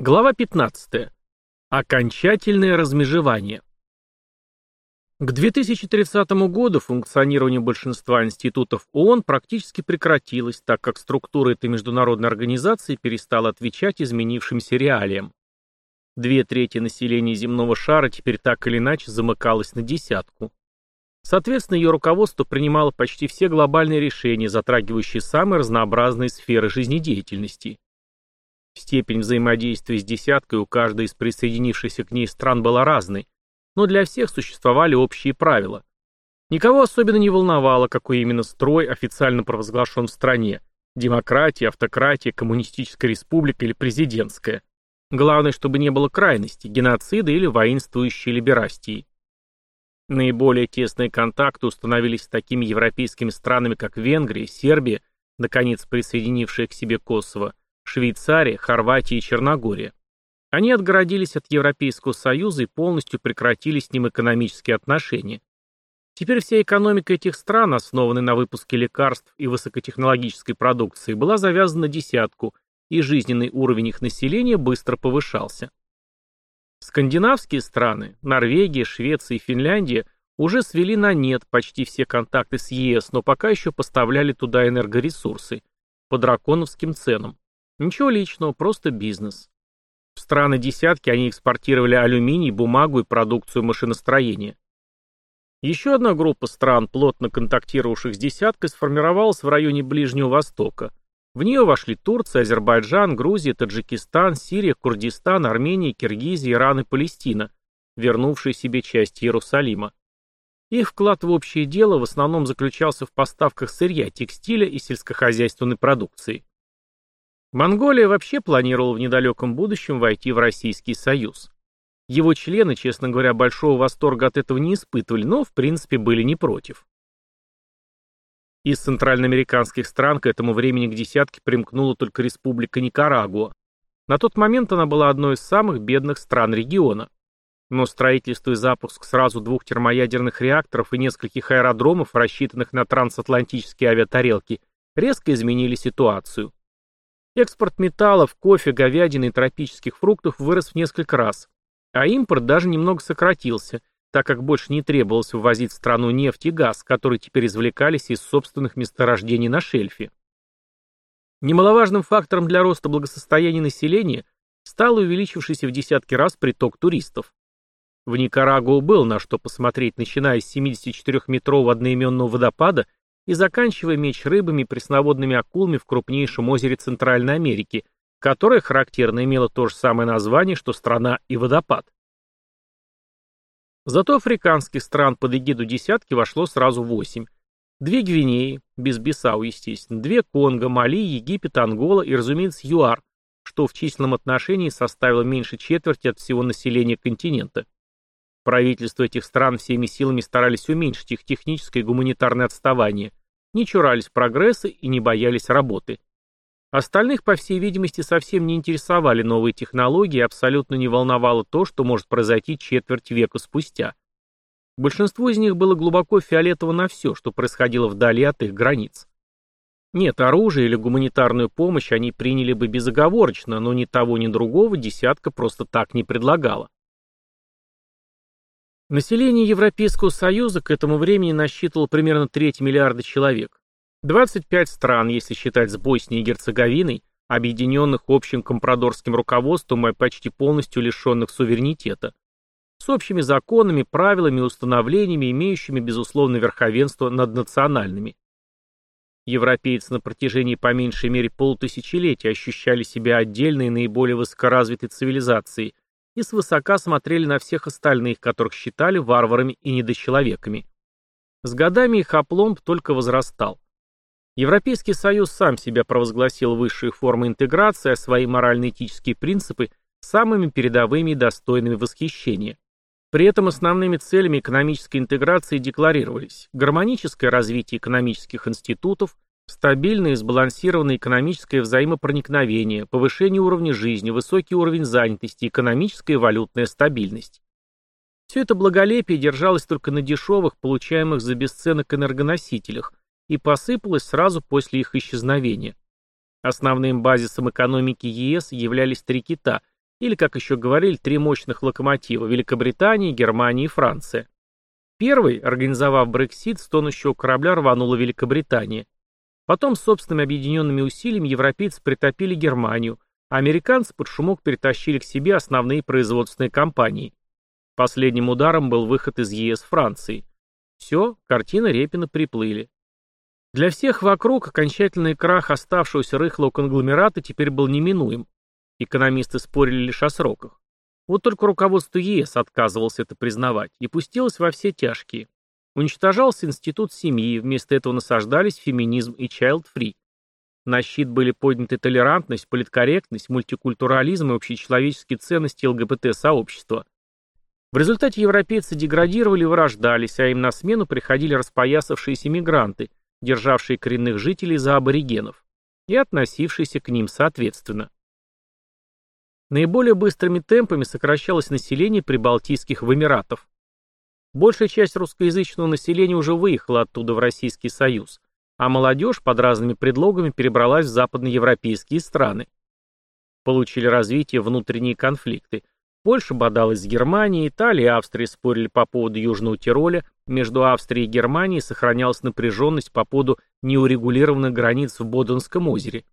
Глава 15. Окончательное размежевание. К 2030 году функционирование большинства институтов ООН практически прекратилось, так как структура этой международной организации перестала отвечать изменившимся реалиям. Две трети населения земного шара теперь так или иначе замыкалось на десятку. Соответственно, ее руководство принимало почти все глобальные решения, затрагивающие самые разнообразные сферы жизнедеятельности. Степень взаимодействия с десяткой у каждой из присоединившихся к ней стран была разной, но для всех существовали общие правила. Никого особенно не волновало, какой именно строй официально провозглашен в стране – демократия, автократия, коммунистическая республика или президентская. Главное, чтобы не было крайности, геноцида или воинствующей либерастии. Наиболее тесные контакты установились с такими европейскими странами, как Венгрия, Сербия, наконец присоединившая к себе Косово, Швейцария, Хорватия и Черногория. Они отгородились от Европейского Союза и полностью прекратили с ним экономические отношения. Теперь вся экономика этих стран, основанная на выпуске лекарств и высокотехнологической продукции, была завязана на десятку, и жизненный уровень их населения быстро повышался. Скандинавские страны, Норвегия, Швеция и Финляндия уже свели на нет почти все контакты с ЕС, но пока еще поставляли туда энергоресурсы по драконовским ценам. Ничего личного, просто бизнес. В страны десятки они экспортировали алюминий, бумагу и продукцию машиностроения. Еще одна группа стран, плотно контактировавших с десяткой, сформировалась в районе Ближнего Востока. В нее вошли Турция, Азербайджан, Грузия, Таджикистан, Сирия, Курдистан, Армения, Киргизия, Иран и Палестина, вернувшие себе часть Иерусалима. Их вклад в общее дело в основном заключался в поставках сырья, текстиля и сельскохозяйственной продукции. Монголия вообще планировала в недалеком будущем войти в Российский Союз. Его члены, честно говоря, большого восторга от этого не испытывали, но в принципе были не против. Из центральноамериканских стран к этому времени к десятке примкнула только республика Никарагуа. На тот момент она была одной из самых бедных стран региона. Но строительство и запуск сразу двух термоядерных реакторов и нескольких аэродромов, рассчитанных на трансатлантические авиатарелки, резко изменили ситуацию. Экспорт металлов, кофе, говядины и тропических фруктов вырос в несколько раз, а импорт даже немного сократился, так как больше не требовалось ввозить в страну нефть и газ, которые теперь извлекались из собственных месторождений на шельфе. Немаловажным фактором для роста благосостояния населения стал увеличившийся в десятки раз приток туристов. В Никарагуа был на что посмотреть, начиная с 74-метрового одноименного водопада и заканчивая меч рыбами и пресноводными акулами в крупнейшем озере Центральной Америки, которое характерно имело то же самое название, что страна и водопад. Зато африканских стран под эгиду десятки вошло сразу восемь. Две Гвинеи, без Бисау, естественно, две Конго, Мали, Египет, Ангола и, разумеется, ЮАР, что в численном отношении составило меньше четверти от всего населения континента. Правительства этих стран всеми силами старались уменьшить их техническое и гуманитарное отставание, не чурались прогресса и не боялись работы. Остальных, по всей видимости, совсем не интересовали новые технологии и абсолютно не волновало то, что может произойти четверть века спустя. Большинство из них было глубоко фиолетово на все, что происходило вдали от их границ. Нет, оружие или гуманитарную помощь они приняли бы безоговорочно, но ни того, ни другого десятка просто так не предлагала. Население Европейского Союза к этому времени насчитывало примерно треть миллиарда человек. 25 стран, если считать с Боснией и Герцеговиной, объединенных общим компрадорским руководством и почти полностью лишенных суверенитета. С общими законами, правилами и установлениями, имеющими безусловное верховенство над национальными. Европейцы на протяжении по меньшей мере полутысячелетия ощущали себя отдельной и наиболее высокоразвитой цивилизацией – и свысока смотрели на всех остальных, которых считали варварами и недочеловеками. С годами их опломб только возрастал. Европейский Союз сам себя провозгласил высшие формы интеграции, а свои морально-этические принципы самыми передовыми и достойными восхищения. При этом основными целями экономической интеграции декларировались гармоническое развитие экономических институтов, Стабильное и сбалансированное экономическое взаимопроникновение, повышение уровня жизни, высокий уровень занятости, экономическая и валютная стабильность. Все это благолепие держалось только на дешевых, получаемых за бесценок энергоносителях, и посыпалось сразу после их исчезновения. Основным базисом экономики ЕС являлись три кита или, как еще говорили, три мощных локомотива – Великобритания, Германия и Франция. Первый, организовав Брексит, с тонущего корабля рванула Великобритания. Потом собственными объединенными усилиями европейцы притопили Германию, а американцы под шумок перетащили к себе основные производственные компании. Последним ударом был выход из ЕС Франции. Все, картина Репина приплыли. Для всех вокруг окончательный крах оставшегося рыхлого конгломерата теперь был неминуем. Экономисты спорили лишь о сроках. Вот только руководство ЕС отказывалось это признавать и пустилось во все тяжкие. Уничтожался институт семьи, вместо этого насаждались феминизм и child-free. На щит были подняты толерантность, политкорректность, мультикультурализм и общечеловеческие ценности ЛГБТ-сообщества. В результате европейцы деградировали и вырождались, а им на смену приходили распоясавшиеся мигранты, державшие коренных жителей за аборигенов, и относившиеся к ним соответственно. Наиболее быстрыми темпами сокращалось население прибалтийских в Эмиратов. Большая часть русскоязычного населения уже выехала оттуда в Российский Союз, а молодежь под разными предлогами перебралась в западноевропейские страны. Получили развитие внутренние конфликты. Польша бодалась с Германией, Италия и Австрия спорили по поводу Южного Тироля, между Австрией и Германией сохранялась напряженность по поводу неурегулированных границ в Боденском озере.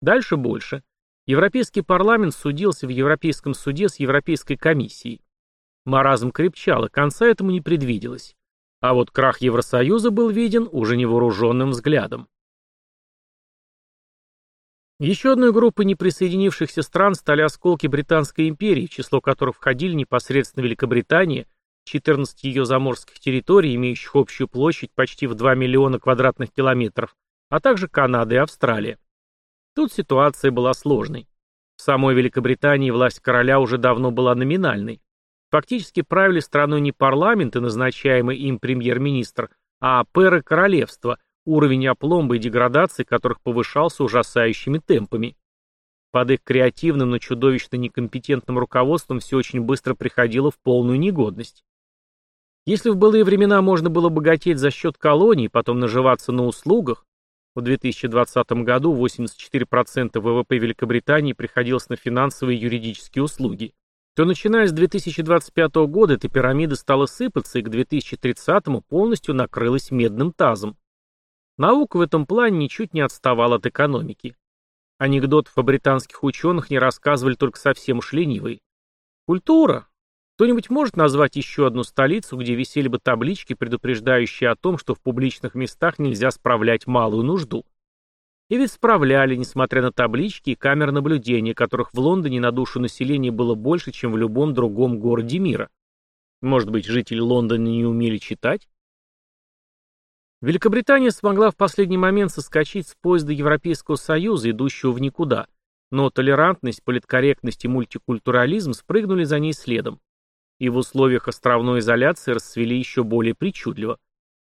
Дальше больше. Европейский парламент судился в Европейском суде с Европейской комиссией. Маразм крепчал, и конца этому не предвиделось. А вот крах Евросоюза был виден уже невооруженным взглядом. Еще одной группой неприсоединившихся стран стали осколки Британской империи, в число которых входили непосредственно Великобритания, 14 ее заморских территорий, имеющих общую площадь почти в 2 миллиона квадратных километров, а также Канада и Австралия. Тут ситуация была сложной. В самой Великобритании власть короля уже давно была номинальной. Фактически правили страной не парламент и назначаемый им премьер-министр, а пэры королевства, уровень опломбы и деградации которых повышался ужасающими темпами. Под их креативным, но чудовищно некомпетентным руководством все очень быстро приходило в полную негодность. Если в былые времена можно было богатеть за счет колоний, потом наживаться на услугах, в 2020 году 84% ВВП Великобритании приходилось на финансовые и юридические услуги, то начиная с 2025 года эта пирамида стала сыпаться и к 2030 полностью накрылась медным тазом. Наука в этом плане ничуть не отставала от экономики. Анекдотов о британских ученых не рассказывали только совсем уж ленивые. Культура, кто-нибудь может назвать еще одну столицу, где висели бы таблички, предупреждающие о том, что в публичных местах нельзя справлять малую нужду? И ведь справляли, несмотря на таблички и камеры наблюдения, которых в Лондоне на душу населения было больше, чем в любом другом городе мира. Может быть, жители Лондона не умели читать? Великобритания смогла в последний момент соскочить с поезда Европейского Союза, идущего в никуда, но толерантность, политкорректность и мультикультурализм спрыгнули за ней следом и в условиях островной изоляции расцвели еще более причудливо.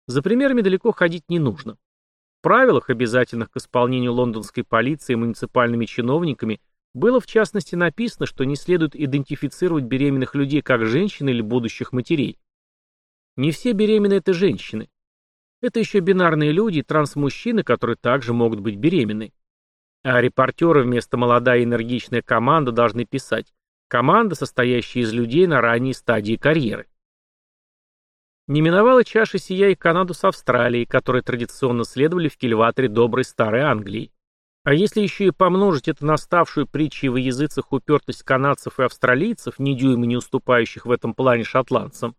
За примерами далеко ходить не нужно. Правилах, обязательных к исполнению лондонской полицией и муниципальными чиновниками, было в частности написано, что не следует идентифицировать беременных людей как женщин или будущих матерей. Не все беременные – это женщины. Это еще бинарные люди и трансмужчины, которые также могут быть беременны. А репортеры вместо молодая энергичная команда должны писать Команда, состоящая из людей на ранней стадии карьеры. Не миновала чаша сия и Канаду с Австралией, которые традиционно следовали в кильваторе доброй старой Англии. А если еще и помножить это на ставшую притчей во языцах упертость канадцев и австралийцев, ни дюйма не уступающих в этом плане шотландцам,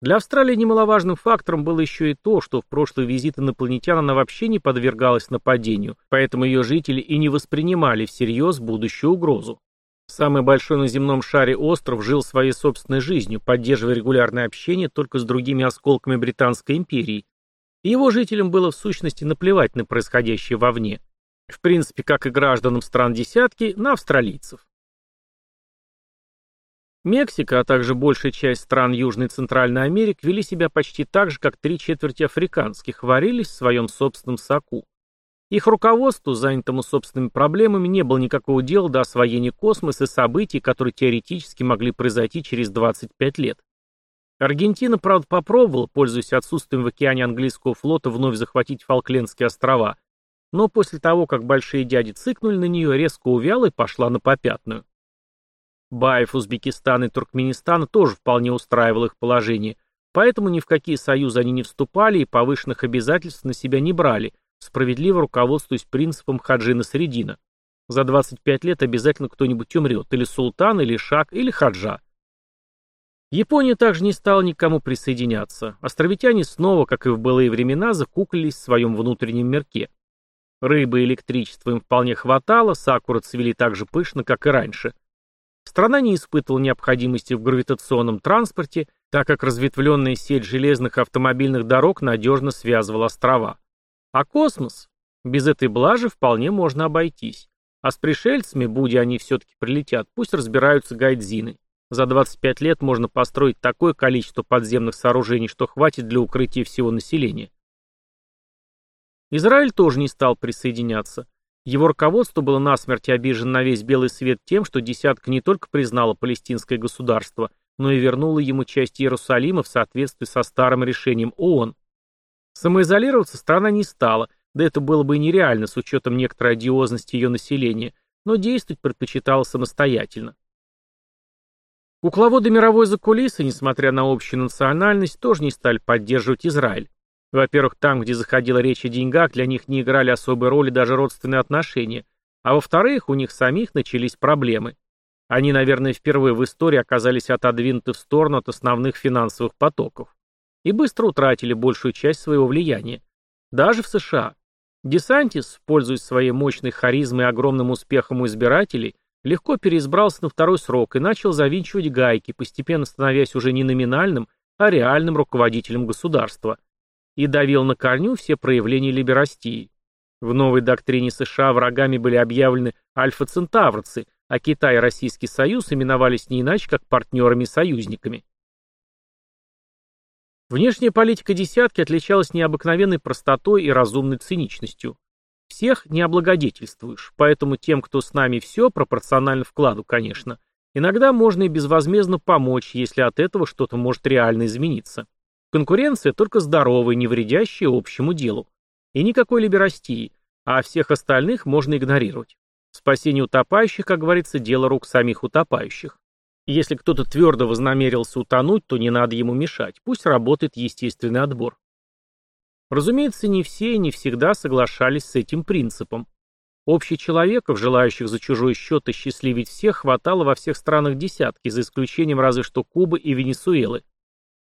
для Австралии немаловажным фактором было еще и то, что в прошлый визит инопланетян она вообще не подвергалась нападению, поэтому ее жители и не воспринимали всерьез будущую угрозу. Самый большой на земном шаре остров жил своей собственной жизнью, поддерживая регулярное общение только с другими осколками Британской империи. И его жителям было в сущности наплевать на происходящее вовне. В принципе, как и гражданам стран десятки, на австралийцев. Мексика, а также большая часть стран Южной и Центральной Америки вели себя почти так же, как три четверти африканских, варились в своем собственном соку. Их руководству, занятому собственными проблемами, не было никакого дела до освоения космоса и событий, которые теоретически могли произойти через 25 лет. Аргентина, правда, попробовала, пользуясь отсутствием в океане английского флота, вновь захватить Фолклендские острова, но после того, как большие дяди цыкнули на нее, резко увяла и пошла на попятную. Баев, Узбекистан и Туркменистан тоже вполне устраивало их положение, поэтому ни в какие союзы они не вступали и повышенных обязательств на себя не брали, справедливо руководствуясь принципом Хаджина Средина. За 25 лет обязательно кто-нибудь умрет, или султан, или шак, или хаджа. Япония также не стала никому присоединяться. Островитяне снова, как и в былые времена, закуклились в своем внутреннем мирке. Рыбы и электричества им вполне хватало, сакуры цвели так же пышно, как и раньше. Страна не испытывала необходимости в гравитационном транспорте, так как разветвленная сеть железных автомобильных дорог надежно связывала острова. А космос? Без этой блажи вполне можно обойтись. А с пришельцами, будь они все-таки прилетят, пусть разбираются гайдзины. За 25 лет можно построить такое количество подземных сооружений, что хватит для укрытия всего населения. Израиль тоже не стал присоединяться. Его руководство было насмерть обижено на весь белый свет тем, что десятка не только признала палестинское государство, но и вернула ему часть Иерусалима в соответствии со старым решением ООН. Самоизолироваться страна не стала, да это было бы и нереально с учетом некоторой одиозности ее населения, но действовать предпочитала самостоятельно. Кукловоды мировой закулисы, несмотря на общую национальность, тоже не стали поддерживать Израиль. Во-первых, там, где заходила речь о деньгах, для них не играли особой роли даже родственные отношения, а во-вторых, у них самих начались проблемы. Они, наверное, впервые в истории оказались отодвинуты в сторону от основных финансовых потоков и быстро утратили большую часть своего влияния. Даже в США. Десантис, пользуясь своей мощной харизмой и огромным успехом у избирателей, легко переизбрался на второй срок и начал завинчивать гайки, постепенно становясь уже не номинальным, а реальным руководителем государства. И давил на корню все проявления либерастии. В новой доктрине США врагами были объявлены альфа-центаврцы, а Китай и Российский Союз именовались не иначе, как партнерами и союзниками. Внешняя политика «десятки» отличалась необыкновенной простотой и разумной циничностью. Всех не облагодетельствуешь, поэтому тем, кто с нами все, пропорционально вкладу, конечно, иногда можно и безвозмездно помочь, если от этого что-то может реально измениться. Конкуренция только здоровая, не вредящая общему делу. И никакой либерастии, а всех остальных можно игнорировать. Спасение утопающих, как говорится, дело рук самих утопающих. Если кто-то твердо вознамерился утонуть, то не надо ему мешать, пусть работает естественный отбор. Разумеется, не все и не всегда соглашались с этим принципом. Общечеловеков, желающих за чужой счет и всех, хватало во всех странах десятки, за исключением разве что Кубы и Венесуэлы.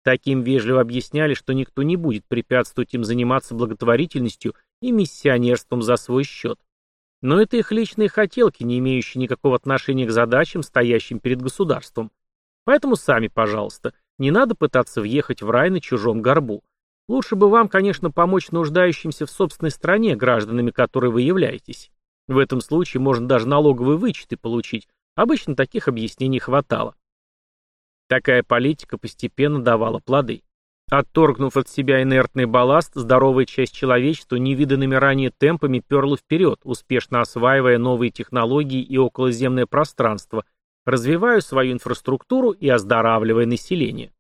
Таким вежливо объясняли, что никто не будет препятствовать им заниматься благотворительностью и миссионерством за свой счет. Но это их личные хотелки, не имеющие никакого отношения к задачам, стоящим перед государством. Поэтому сами, пожалуйста, не надо пытаться въехать в рай на чужом горбу. Лучше бы вам, конечно, помочь нуждающимся в собственной стране, гражданами которой вы являетесь. В этом случае можно даже налоговые вычеты получить. Обычно таких объяснений хватало. Такая политика постепенно давала плоды. Отторгнув от себя инертный балласт, здоровая часть человечества невиданными ранее темпами перла вперед, успешно осваивая новые технологии и околоземное пространство, развивая свою инфраструктуру и оздоравливая население.